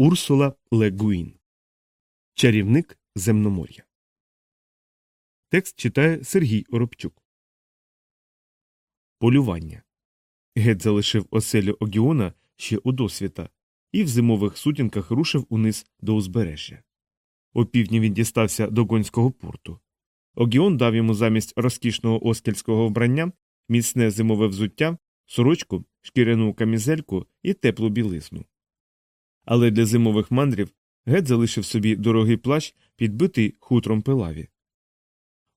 Урсула Легуін. Чарівник земномор'я. Текст читає Сергій Оробчук. Полювання. Гет залишив оселю Огіона ще у досвіта і в зимових сутінках рушив униз до узбережжя. О півдні він дістався до гонського порту. Огіон дав йому замість розкішного оскельського вбрання міцне зимове взуття, сорочку, шкіряну камізельку і теплу білизну. Але для зимових мандрів гет залишив собі дорогий плащ, підбитий хутром пилаві.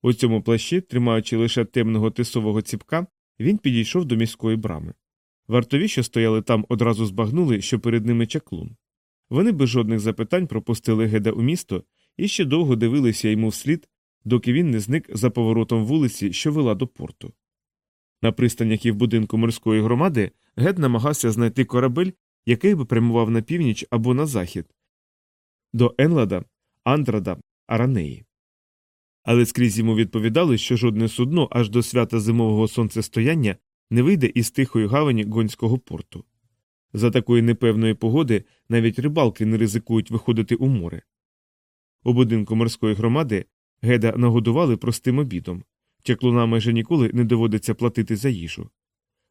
У цьому плащі, тримаючи лише темного тисового ціпка, він підійшов до міської брами. Вартові, що стояли там, одразу збагнули, що перед ними чаклун. Вони без жодних запитань пропустили геда у місто і ще довго дивилися йому вслід, доки він не зник за поворотом вулиці, що вела до порту. На пристанях і в будинку морської громади гет намагався знайти корабель, який би прямував на північ або на захід до Енлада, Андрада, Аранеї. Але скрізь йому відповідали, що жодне судно аж до свята зимового сонцестояння не вийде із тихої гавані гонського порту. За такої непевної погоди навіть рибалки не ризикують виходити у море. У будинку морської громади геда нагодували простим обідом. Чаклуна майже ніколи не доводиться платити за їжу.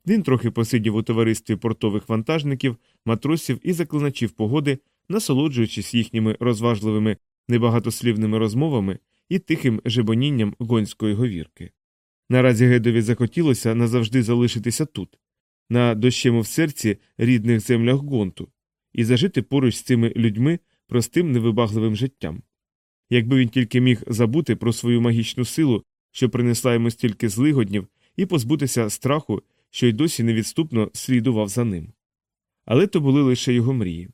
Він трохи посидів у товаристві портових вантажників, матросів і заклиначів погоди, насолоджуючись їхніми розважливими небагатослівними розмовами і тихим жебонінням гонської говірки. Наразі Гедові захотілося назавжди залишитися тут, на дощему в серці рідних землях гонту, і зажити поруч з цими людьми простим невибагливим життям. Якби він тільки міг забути про свою магічну силу, що принесла йому стільки злигоднів, і позбутися страху, що й досі невідступно слідував за ним. Але то були лише його мрії.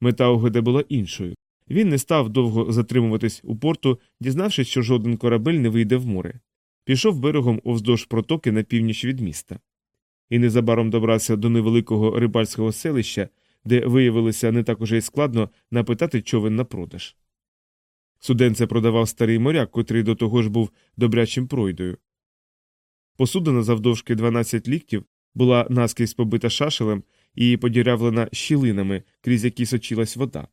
Мета Огеда була іншою. Він не став довго затримуватись у порту, дізнавшись, що жоден корабель не вийде в море. Пішов берегом овздовж протоки на північ від міста. І незабаром добрався до невеликого рибальського селища, де виявилося не так уже й складно напитати човен на продаж. Суденце продавав старий моряк, котрий до того ж був добрячим пройдою. Посудина завдовжки 12 ліктів була наскрізь побита шашелем і подірявлена щілинами, крізь які сочилась вода.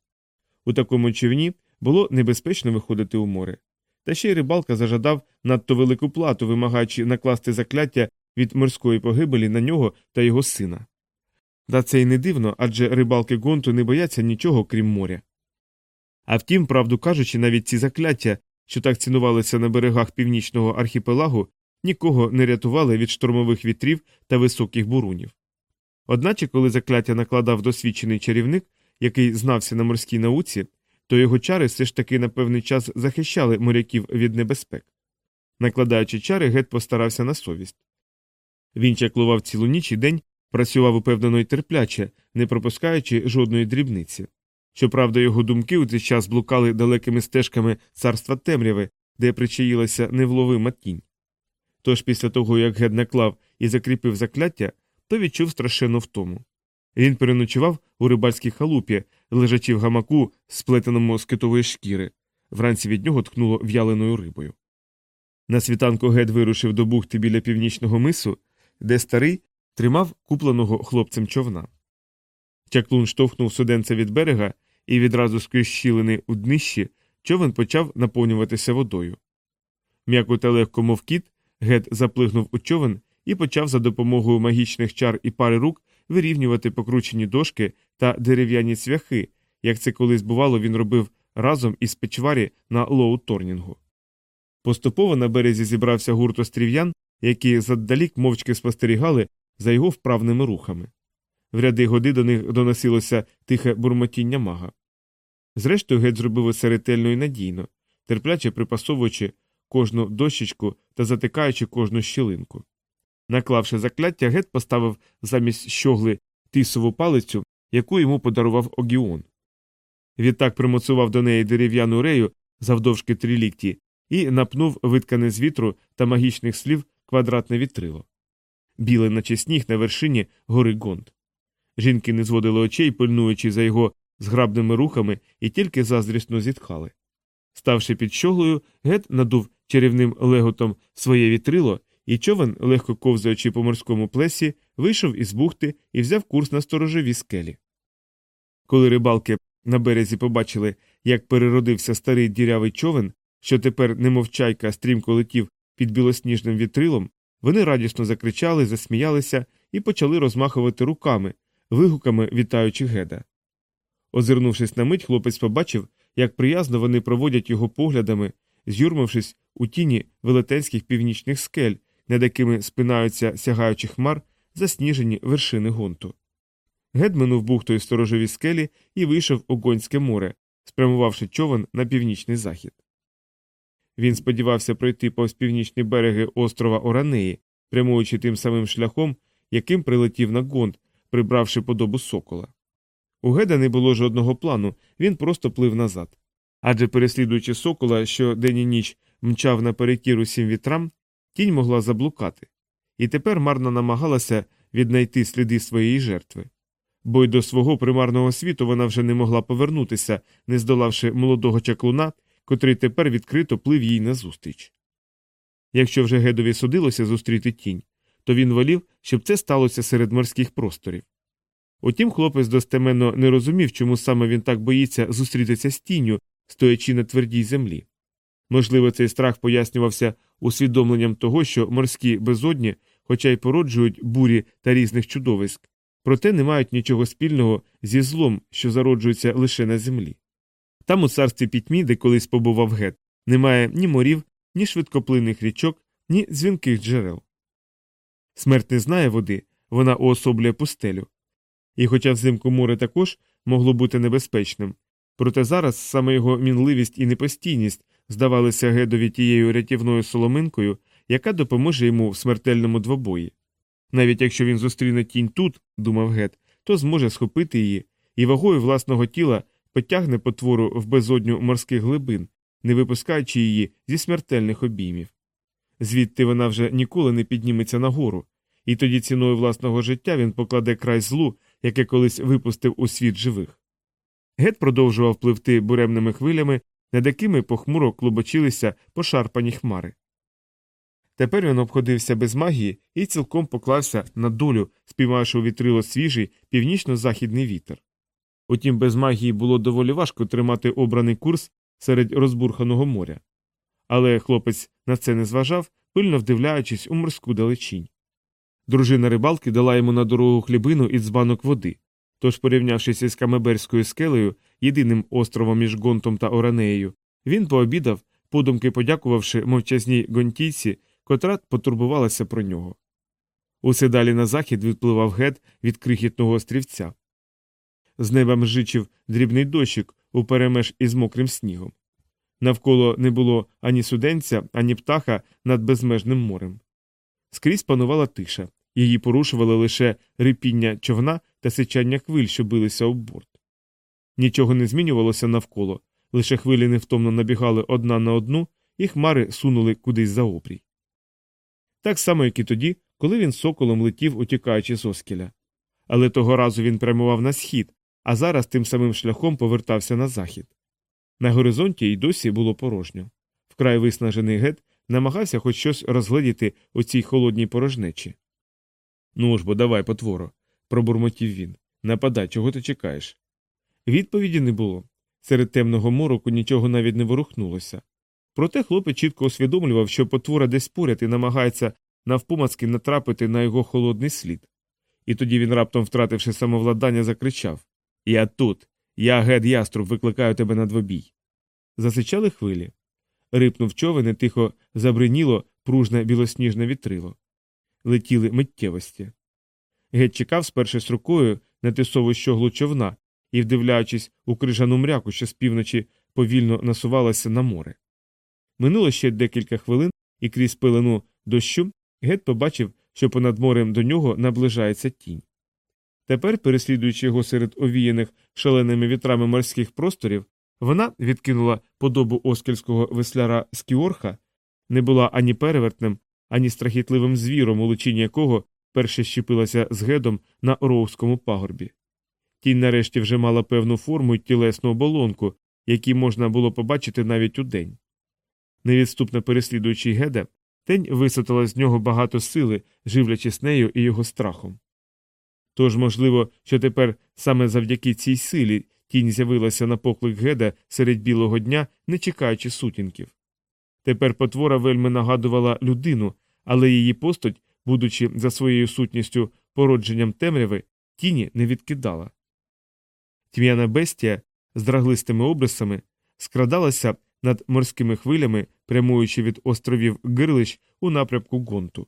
У такому човні було небезпечно виходити у море. Та ще й рибалка зажадав надто велику плату, вимагаючи накласти закляття від морської погибелі на нього та його сина. Та це й не дивно, адже рибалки гонту не бояться нічого крім моря. А втім, правду кажучи, навіть ці закляття, що так цінувалися на берегах північного архіпелагу, нікого не рятували від штормових вітрів та високих бурунів. Одначе, коли закляття накладав досвідчений чарівник, який знався на морській науці, то його чари все ж таки на певний час захищали моряків від небезпек. Накладаючи чари, гет постарався на совість. Він чаклував цілу ніч і день, працював упевнено й терпляче, не пропускаючи жодної дрібниці. Щоправда, його думки у цей час блукали далекими стежками царства темряви, де причаїлася невловима тінь. Тож після того, як гед наклав і закріпив закляття, то відчув страшенну втому. Він переночував у рибальській халупі, лежачи в гамаку, сплетеному з китової шкіри. Вранці від нього ткнуло в'яленою рибою. На світанку гед вирушив до бухти біля північного мису, де старий тримав купленого хлопцем човна. Чаклун штовхнув суденце від берега, і відразу скрізь щілини у днищі човен почав наповнюватися водою. М'яко та легко, мов кіт, гед заплигнув у човен і почав за допомогою магічних чар і пари рук вирівнювати покручені дошки та дерев'яні цвяхи, як це колись бувало, він робив разом із печварі на лоу Торнінгу. Поступово на березі зібрався гурт острів'ян, які задалік мовчки спостерігали за його вправними рухами. В ряди годи до них доносилося тихе бурмотіння мага. Зрештою, геть зробив усе ретельно і надійно, терпляче припасовуючи кожну дощечку та затикаючи кожну щілинку. Наклавши закляття, гет поставив замість щогли тисову палицю, яку йому подарував Огіон. Відтак примоцував до неї дерев'яну рею завдовжки три лікті і напнув виткане з вітру та магічних слів квадратне вітрило. Біле, наче сніг на вершині гори Гонд. Жінки не зводили очей, пильнуючи за його зграбними рухами, і тільки заздрісно зітхали. Ставши під щоглою, гет надув чарівним леготом своє вітрило, і човен, легко ковзаючи по морському плесі, вийшов із бухти і взяв курс на сторожові скелі. Коли рибалки на березі побачили, як переродився старий дірявий човен, що тепер, немов чайка, стрімко летів під білосніжним вітрилом, вони радісно закричали, засміялися і почали розмахувати руками, вигуками вітаючи геда. Озирнувшись на мить, хлопець побачив, як приязно вони проводять його поглядами, з'юрмившись у тіні велетенських північних скель, над якими спинаються сягаючі хмар засніжені вершини гонту. Гед минув бухтою сторожові скелі і вийшов у Гонське море, спрямувавши човен на північний захід. Він сподівався пройти повз північні береги острова Оранеї, прямуючи тим самим шляхом, яким прилетів на гонт, прибравши подобу сокола. У Геда не було жодного плану, він просто плив назад. Адже переслідуючи сокола, що день і ніч мчав наперекір усім вітрам, тінь могла заблукати, і тепер марно намагалася віднайти сліди своєї жертви. Бо й до свого примарного світу вона вже не могла повернутися, не здолавши молодого чаклуна, котрий тепер відкрито плив їй назустріч. Якщо вже Гедові судилося зустріти тінь, то він волів, щоб це сталося серед морських просторів. Утім, хлопець достеменно не розумів, чому саме він так боїться зустрітися з тінню, стоячи на твердій землі. Можливо, цей страх пояснювався усвідомленням того, що морські безодні, хоча й породжують бурі та різних чудовиськ, проте не мають нічого спільного зі злом, що зароджується лише на землі. Там у царстві пітьмі, де колись побував гет, немає ні морів, ні швидкоплинних річок, ні дзвінких джерел. Смерть не знає води, вона уособлює пустелю. І хоча взимку море також могло бути небезпечним, проте зараз саме його мінливість і непостійність здавалися гедові тією рятівною соломинкою, яка допоможе йому в смертельному двобої. Навіть якщо він зустріне тінь тут, думав гет, то зможе схопити її і вагою власного тіла потягне потвору в безодню морських глибин, не випускаючи її зі смертельних обіймів. Звідти вона вже ніколи не підніметься нагору, і тоді ціною власного життя він покладе край злу, яке колись випустив у світ живих. Гет продовжував пливти буремними хвилями, над якими похмуро клубочилися пошарпані хмари. Тепер він обходився без магії і цілком поклався на долю, спіймавши у вітрило свіжий північно-західний вітер. Утім, без магії було доволі важко тримати обраний курс серед розбурханого моря. Але хлопець на це не зважав, пильно вдивляючись у морську далечінь. Дружина рибалки дала йому на дорогу хлібину і дзбанок води, тож, порівнявшися з Камеберською скелею, єдиним островом між Гонтом та Оранеєю, він пообідав, подумки подякувавши мовчазній гонтійці, котра потурбувалася про нього. Усе далі на захід відпливав гет від крихітного острівця. З неба мжичив дрібний дощик уперемеж із мокрим снігом. Навколо не було ані суденця, ані птаха над безмежним морем. Скрізь панувала тиша, її порушували лише рипіння човна та сичання хвиль, що билися об борт. Нічого не змінювалося навколо, лише хвилі невтомно набігали одна на одну, і хмари сунули кудись за обрій. Так само, як і тоді, коли він соколом летів, утікаючи з оскіля. Але того разу він прямував на схід, а зараз тим самим шляхом повертався на захід. На горизонті й досі було порожньо. Вкрай виснажений гет намагався хоч щось розгледіти у цій холодній порожнечі. Ну ж бо давай, потворо, пробурмотів він. Нападай, чого ти чекаєш? Відповіді не було. Серед темного мороку нічого навіть не ворухнулося. Проте хлопець чітко усвідомлював, що потвора десь поряд і намагається навпомацки натрапити на його холодний слід. І тоді він, раптом втративши самовладання, закричав Я тут. Я гед яструб, викликаю тебе на двобій. Засичали хвилі. Рипнув човен і тихо забриніло пружне білосніжне вітрило. Летіли миттєвості. Гет чекав, спершись рукою на тисову щоглу човна і, вдивляючись у крижану мряку, що з півночі повільно насувалася на море. Минуло ще декілька хвилин, і крізь пилину дощу Гет побачив, що понад морем до нього наближається тінь. Тепер, переслідуючи його серед овіяних шаленими вітрами морських просторів, вона відкинула подобу оскільського весляра Скіорха, не була ані перевертнем, ані страхітливим звіром, у личині якого перше щепилася з гедом на Роуському пагорбі. Тінь нарешті вже мала певну форму й тілесну оболонку, які можна було побачити навіть удень. Невідступно переслідуючи геда, тень висотила з нього багато сили, живлячись нею і його страхом. Тож, можливо, що тепер саме завдяки цій силі Тінь з'явилася на поклик геда серед білого дня, не чекаючи сутінків. Тепер потвора вельми нагадувала людину, але її постать, будучи за своєю сутністю породженням темряви, тіні не відкидала. Тьмяна бестія з драглистими обрисами скрадалася над морськими хвилями, прямуючи від островів Гирлищ у напрямку гонту.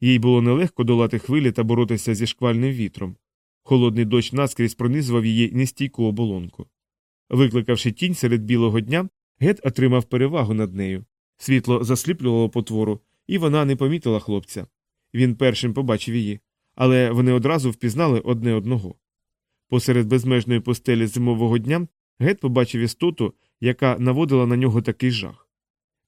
Їй було нелегко долати хвилі та боротися зі шквальним вітром. Холодний дощ наскрізь пронизував її нестійку оболонку. Викликавши тінь серед білого дня, Гет отримав перевагу над нею. Світло засліплювало потвору, і вона не помітила хлопця. Він першим побачив її, але вони одразу впізнали одне одного. Посеред безмежної постелі зимового дня Гет побачив істоту, яка наводила на нього такий жах.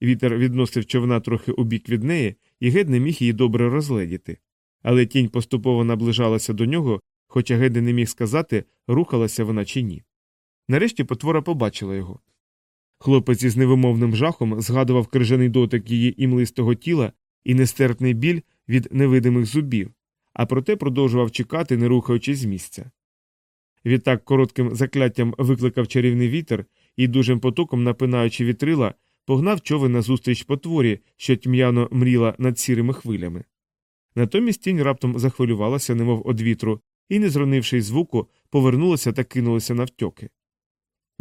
Вітер відносив човна трохи у бік від неї, і Гет не міг її добре розгледіти. Але тінь поступово наближалася до нього, хоча Гет не міг сказати, рухалася вона чи ні. Нарешті потвора побачила його. Хлопець із невимовним жахом згадував крижаний дотик її імлистого тіла і нестерпний біль від невидимих зубів, а проте продовжував чекати, не рухаючись з місця. Відтак коротким закляттям викликав чарівний вітер і дужим потоком, напинаючи вітрила, погнав човен назустріч потворі, що тьмяно мріла над сірими хвилями. Натомість тінь раптом захвилювалася, немов од вітру, і, не зронивши звуку, повернулася та кинулася навтьоки.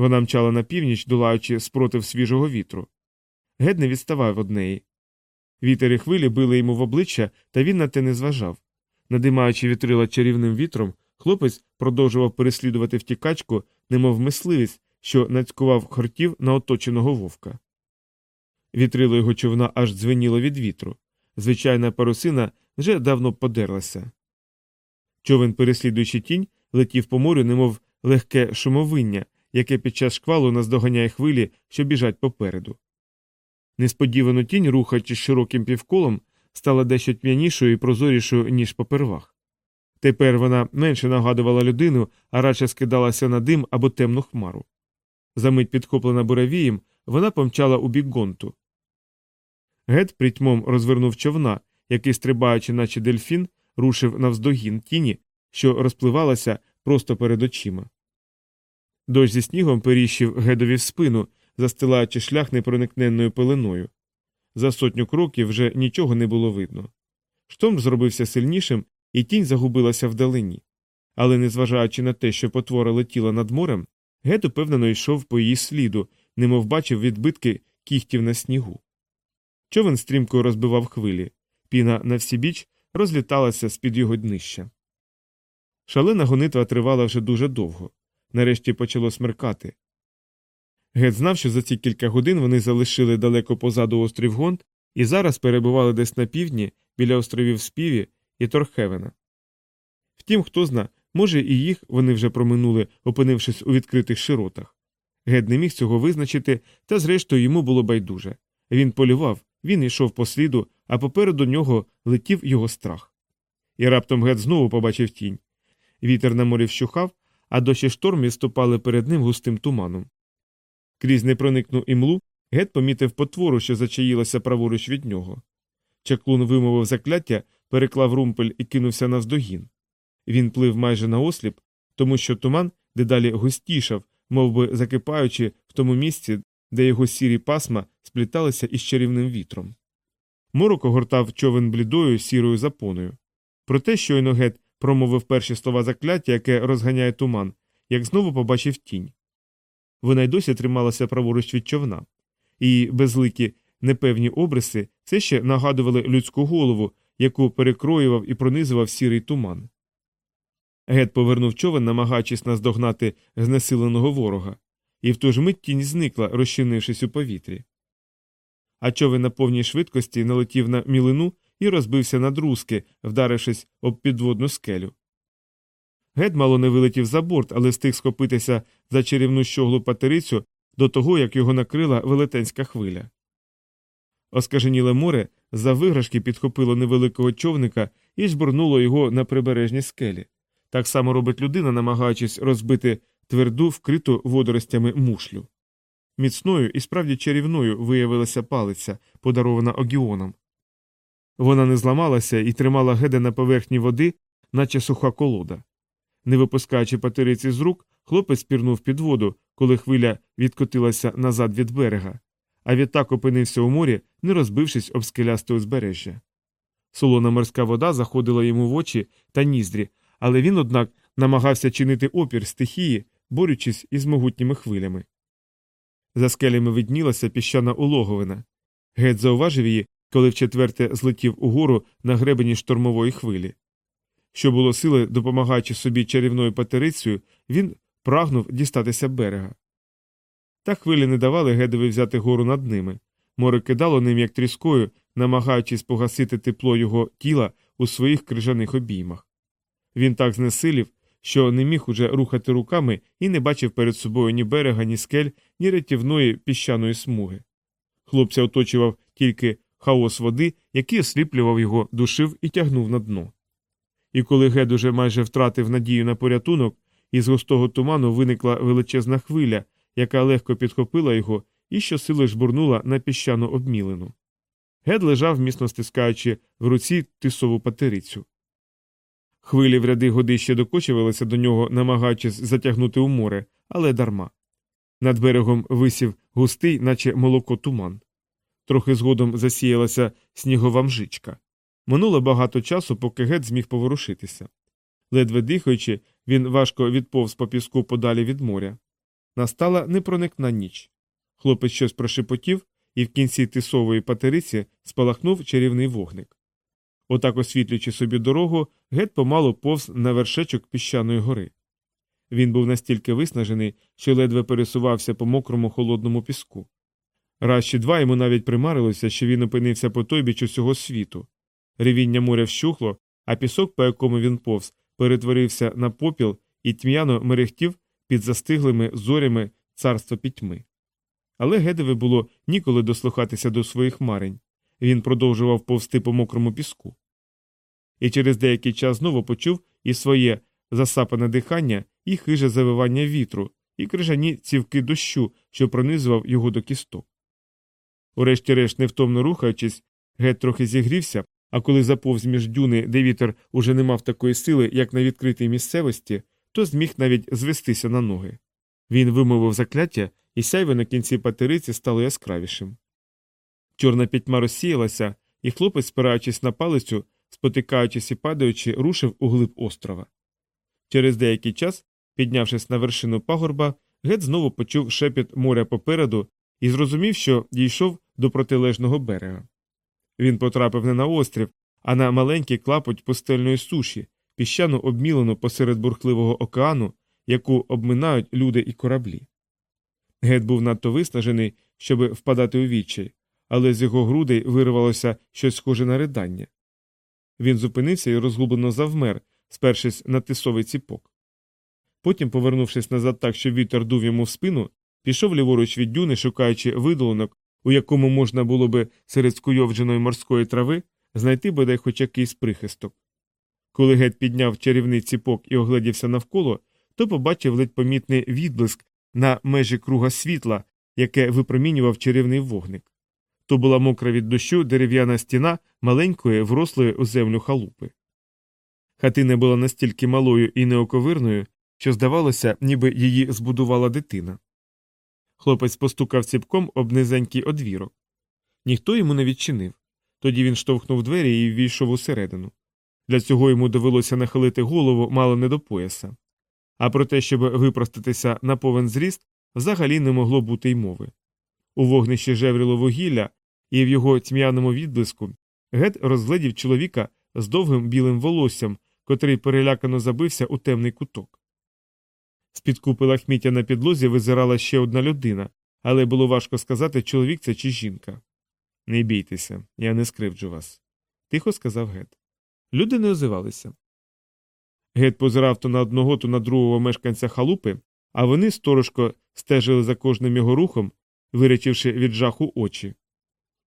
Вона мчала на північ, долаючи спротив свіжого вітру. Гед не відставав од неї. Вітер і хвилі били йому в обличчя, та він на те не зважав. Надимаючи вітрила чарівним вітром, хлопець продовжував переслідувати втікачку, немов мисливець, що нацькував хортів на оточеного вовка. Вітрило його човна аж дзвеніло від вітру. Звичайна парусина вже давно подерлася. Човен, переслідуючи тінь, летів по морю, немов легке шумовиння, яке під час шквалу наздоганяє хвилі, що біжать попереду. Несподівано тінь, рухаючись широким півколом, стала дещо тьмянішою і прозорішою, ніж попервах. Тепер вона менше нагадувала людину, а радше скидалася на дим або темну хмару. Замить підхоплена буравієм, вона помчала у бік гонту. Гет притьмом розвернув човна, який, стрибаючи, наче дельфін, рушив навздогін тіні, що розпливалася просто перед очима. Дощ зі снігом періщив гедові в спину, застилаючи шлях непроникненною пеленою. За сотню кроків вже нічого не було видно. Шторм зробився сильнішим, і тінь загубилася вдалині. Але, незважаючи на те, що потвора летіла над морем, Гет упевнено йшов по її сліду, немов бачив відбитки кігтів на снігу. Човен стрімко розбивав хвилі, піна на всі біч розліталася з під його днища. Шалена гонитва тривала вже дуже довго. Нарешті почало смеркати. Гет знав, що за ці кілька годин вони залишили далеко позаду острів Гонт і зараз перебували десь на півдні біля островів Співі і Торхевена. Втім, хто зна, може, і їх вони вже проминули, опинившись у відкритих широтах. Гет не міг цього визначити, та зрештою йому було байдуже. Він полював, він йшов по сліду, а попереду нього летів його страх. І раптом Гет знову побачив тінь. Вітер на морі вщухав, а дощі шторм відступали перед ним густим туманом. Крізь непроникну імлу Гет помітив потвору, що зачаїлася праворуч від нього. Чаклун вимовив закляття, переклав румпель і кинувся навздогін. Він плив майже наосліп, тому що туман дедалі густішав, мов би закипаючи в тому місці, де його сірі пасма спліталися із чарівним вітром. Морок огортав човен блідою сірою запоною. Проте щойно гет промовив перші слова закляття, яке розганяє туман, як знову побачив тінь. Вона й досі трималася праворуч від човна, і безликі непевні обриси все ще нагадували людську голову, яку перекроював і пронизував сірий туман. Гет повернув човен, намагаючись наздогнати знесиленого ворога, і в ту ж мить тінь зникла, розчинившись у повітрі. А човен на повній швидкості налетів на мілину і розбився на друзки, вдарившись об підводну скелю. Гет мало не вилетів за борт, але встиг схопитися за чарівну щоглу патерицю до того, як його накрила велетенська хвиля. Оскаженіле море за виграшки підхопило невеликого човника і жбурнуло його на прибережні скелі. Так само робить людина, намагаючись розбити тверду, вкриту водоростями мушлю. Міцною і справді чарівною виявилася палиця, подарована огіоном. Вона не зламалася і тримала геда на поверхні води, наче суха колода. Не випускаючи патериці з рук, хлопець пірнув під воду, коли хвиля відкотилася назад від берега, а відтак опинився у морі, не розбившись об скелясте узбережжя. Солона морська вода заходила йому в очі та ніздрі, але він, однак, намагався чинити опір стихії, борючись із могутніми хвилями. За скелями виднілася піщана улоговина. Гет зауважив її, коли вчетверте злетів угору на гребені штормової хвилі. Що було сили, допомагаючи собі чарівною патерицею, він прагнув дістатися берега. Та хвилі не давали Гедові взяти гору над ними. Море кидало ним як тріскою, намагаючись погасити тепло його тіла у своїх крижаних обіймах. Він так знесилів, що не міг уже рухати руками і не бачив перед собою ні берега, ні скель, ні рятівної піщаної смуги. Хлопця оточував тільки хаос води, який осліплював його, душив і тягнув на дно. І коли Гед уже майже втратив надію на порятунок, із густого туману виникла величезна хвиля, яка легко підхопила його і щосили жбурнула на піщану обмілину. Гед лежав, міцно стискаючи в руці тисову патерицю. Хвилі в ряди годи ще докочувалися до нього, намагаючись затягнути у море, але дарма. Над берегом висів густий, наче молоко туман. Трохи згодом засіялася снігова мжичка. Минуло багато часу, поки гет зміг поворушитися. Ледве дихаючи, він важко відповз по піску подалі від моря. Настала непроникна ніч. Хлопець щось прошепотів, і в кінці тисової патериці спалахнув чарівний вогник. Отак, освітлюючи собі дорогу, гет помалу повз на вершечок піщаної гори. Він був настільки виснажений, що ледве пересувався по мокрому холодному піску. Раз чи два йому навіть примарилося, що він опинився по той біч усього світу. Ревіння моря вщухло, а пісок, по якому він повз, перетворився на попіл і тьмяно мерехтів під застиглими зорями царства пітьми. Але Гедеві було ніколи дослухатися до своїх марень. Він продовжував повсти по мокрому піску. І через деякий час знову почув і своє засапане дихання, і хиже завивання вітру, і крижані цівки дощу, що пронизував його до кісток. Урешті-решт, невтомно рухаючись, гет трохи зігрівся, а коли заповз між дюни, де вітер уже не мав такої сили, як на відкритій місцевості, то зміг навіть звестися на ноги. Він вимовив закляття, і сяйве на кінці патериці стало яскравішим. Чорна пітьма розсіялася, і хлопець, спираючись на палицю, спотикаючись і падаючи, рушив у глиб острова. Через деякий час, піднявшись на вершину пагорба, гет знову почув шепіт моря попереду і зрозумів, що дійшов до протилежного берега. Він потрапив не на острів, а на маленький клапоть пустельної суші, піщану обмілену посеред бурхливого океану, яку обминають люди і кораблі. Гет був надто виснажений, щоби впадати у відчай, але з його грудей вирвалося щось схоже на ридання. Він зупинився і розгублено завмер, спершись на тисовий ціпок. Потім, повернувшись назад так, що вітер дув йому в спину, пішов ліворуч від дюни, шукаючи видолунок, у якому можна було би серед скуйовдженої морської трави знайти бодай хоч якийсь прихисток. Коли гет підняв чарівний ціпок і огледівся навколо, то побачив ледь помітний відблиск на межі круга світла, яке випромінював чарівний вогник. То була мокра від дощу дерев'яна стіна маленької, врослої у землю халупи. Хатина була настільки малою і неоковирною, що здавалося, ніби її збудувала дитина. Хлопець постукав ціпком об низенький одвірок. Ніхто йому не відчинив. Тоді він штовхнув двері і ввійшов усередину. Для цього йому довелося нахилити голову мало не до пояса. А про те, щоб випростатися на повен зріст, взагалі не могло бути й мови. У вогнищі жевріло вугілля, і в його тьмяному відблиску гет розгледів чоловіка з довгим білим волоссям, котрий перелякано забився у темний куток. З під купи лахміття на підлозі визирала ще одна людина, але було важко сказати, чоловік це чи жінка. Не бійтеся, я не скривджу вас, тихо сказав Гет. Люди не озивалися. Гет позирав то на одного, то на другого мешканця халупи, а вони сторожко стежили за кожним його рухом, виречивши від жаху очі.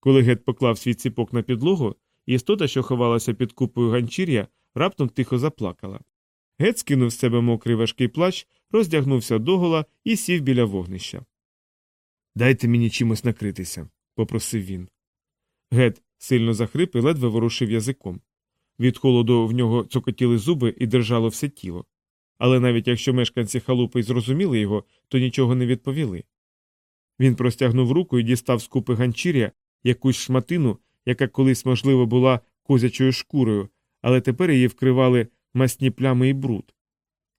Коли Гет поклав свій ціпок на підлогу, істота, що ховалася під купою ганчір'я, раптом тихо заплакала. Гет скинув з себе мокрий важкий плащ, роздягнувся догола і сів біля вогнища. Дайте мені чимось накритися, попросив він. Гет сильно захрип і ледве ворушив язиком. Від холоду в нього цокотіли зуби і держало все тіло. Але навіть якщо мешканці халупи зрозуміли його, то нічого не відповіли. Він простягнув руку і дістав з купи ганчір'я якусь шматину, яка колись, можливо, була козячою шкурою, але тепер її вкривали масні плями і бруд.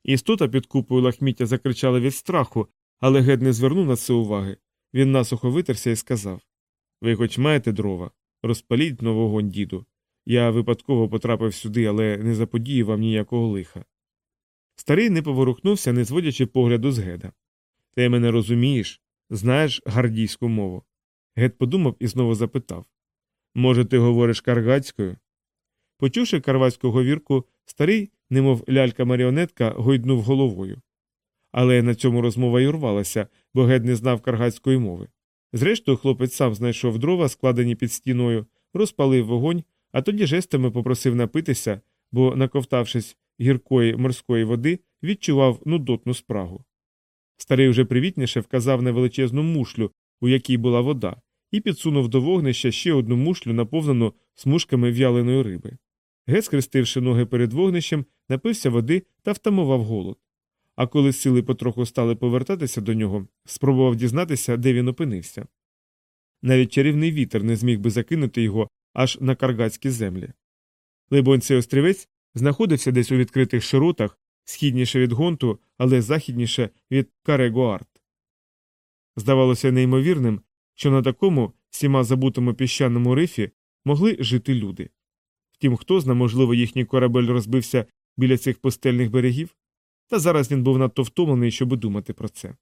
Істота під купою лахміття закричала від страху, але гед не звернув на це уваги. Він насухо витерся і сказав Ви хоч маєте дрова? Розпаліть на вогонь, діду. Я випадково потрапив сюди, але не заподію вам ніякого лиха. Старий не поворухнувся, не зводячи погляду з геда. Ти мене розумієш? Знаєш гардійську мову? Гед подумав і знову запитав Може, ти говориш каргатською? Почувши карватську говірку, старий, немов лялька маріонетка, гойднув головою. Але на цьому розмова й урвалася, бо гед не знав каргатської мови. Зрештою, хлопець сам знайшов дрова, складені під стіною, розпалив вогонь, а тоді жестами попросив напитися, бо, наковтавшись гіркої морської води, відчував нудотну спрагу. Старий уже привітніше вказав на величезну мушлю, у якій була вода, і підсунув до вогнища ще одну мушлю, наповнену смужками в'яленої риби. Гет, скрестивши ноги перед вогнищем, напився води та втамував голод. А коли сили потроху стали повертатися до нього, спробував дізнатися, де він опинився. Навіть чарівний вітер не зміг би закинути його аж на каргатські землі. Либонь цей острівець знаходився десь у відкритих широтах, східніше від гонту, але західніше від Карегуарт. Здавалося неймовірним, що на такому всіма забутому піщаному рифі могли жити люди. Втім, хто зна, можливо, їхній корабель розбився біля цих пустельних берегів, та зараз він був надто втомлений, щоб думати про це.